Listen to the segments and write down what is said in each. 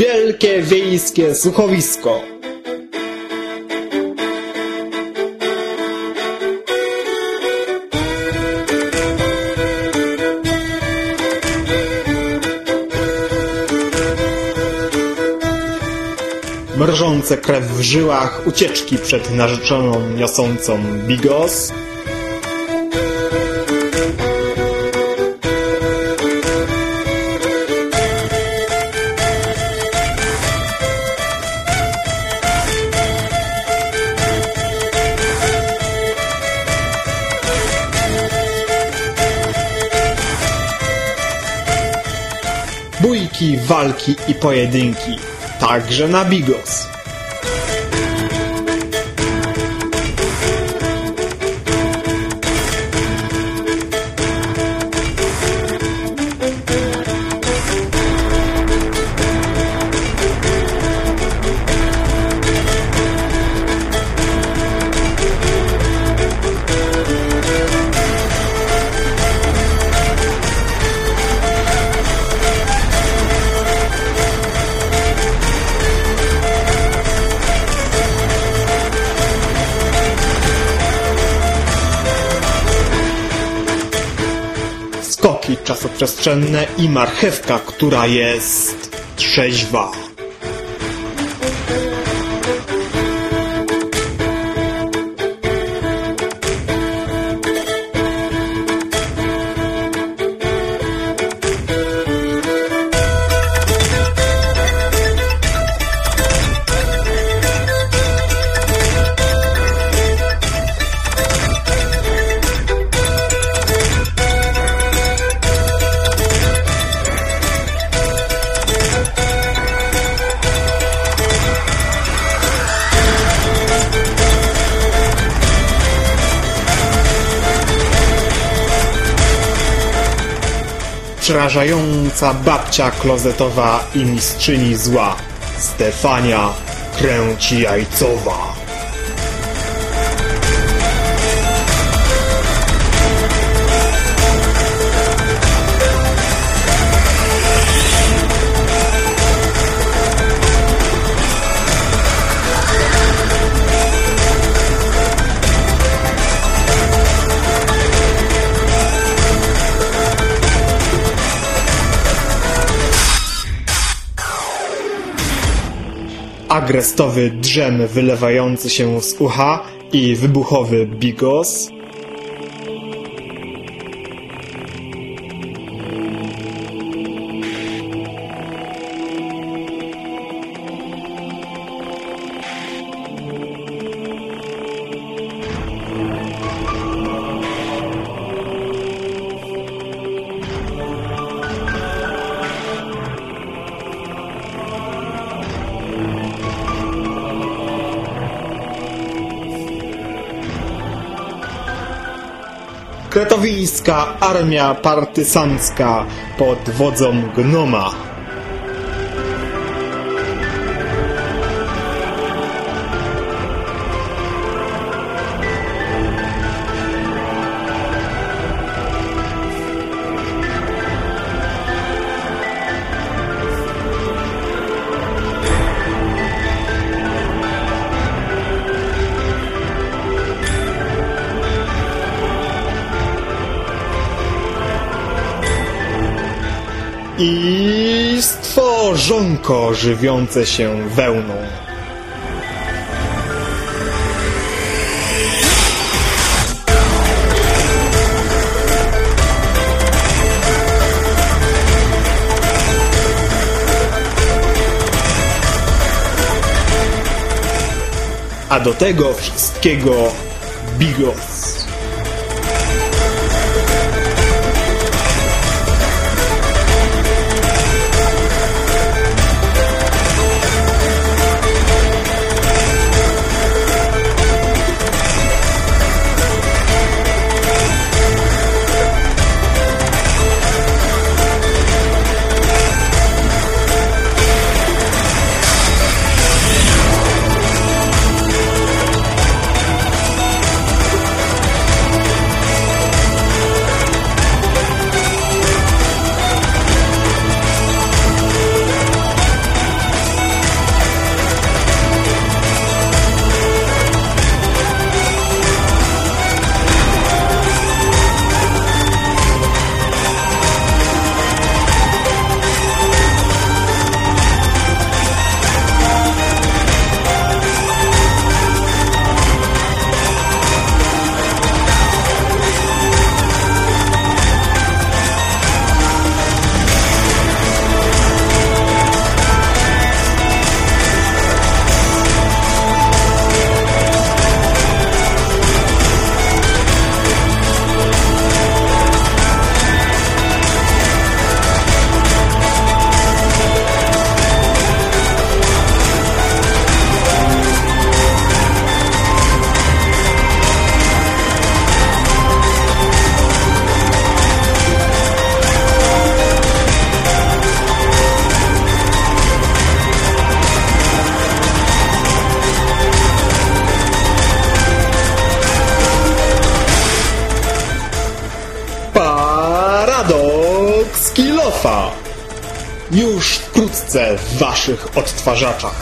Wielkie wiejskie słuchowisko. Mrożące krew w żyłach, ucieczki przed narzeczoną niosącą bigos. Bójki, walki i pojedynki. Także na bigos. Czasoprzestrzenne i marchewka, która jest trzeźwa. Przerażająca babcia klozetowa i mistrzyni zła Stefania Kręci Jajcowa. Agrestowy drzem wylewający się z ucha i wybuchowy bigos. Kretowińska armia partysancka pod wodzą Gnoma. I stworzonko żywiące się wełną. A do tego wszystkiego bigos. Sofa! Już wkrótce w waszych odtwarzaczach.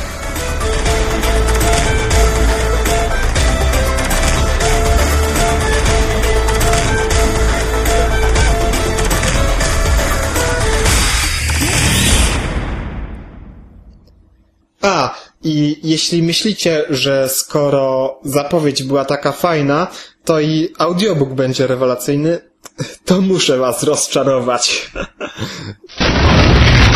A, i jeśli myślicie, że skoro zapowiedź była taka fajna, to i audiobook będzie rewelacyjny, to muszę was rozczarować.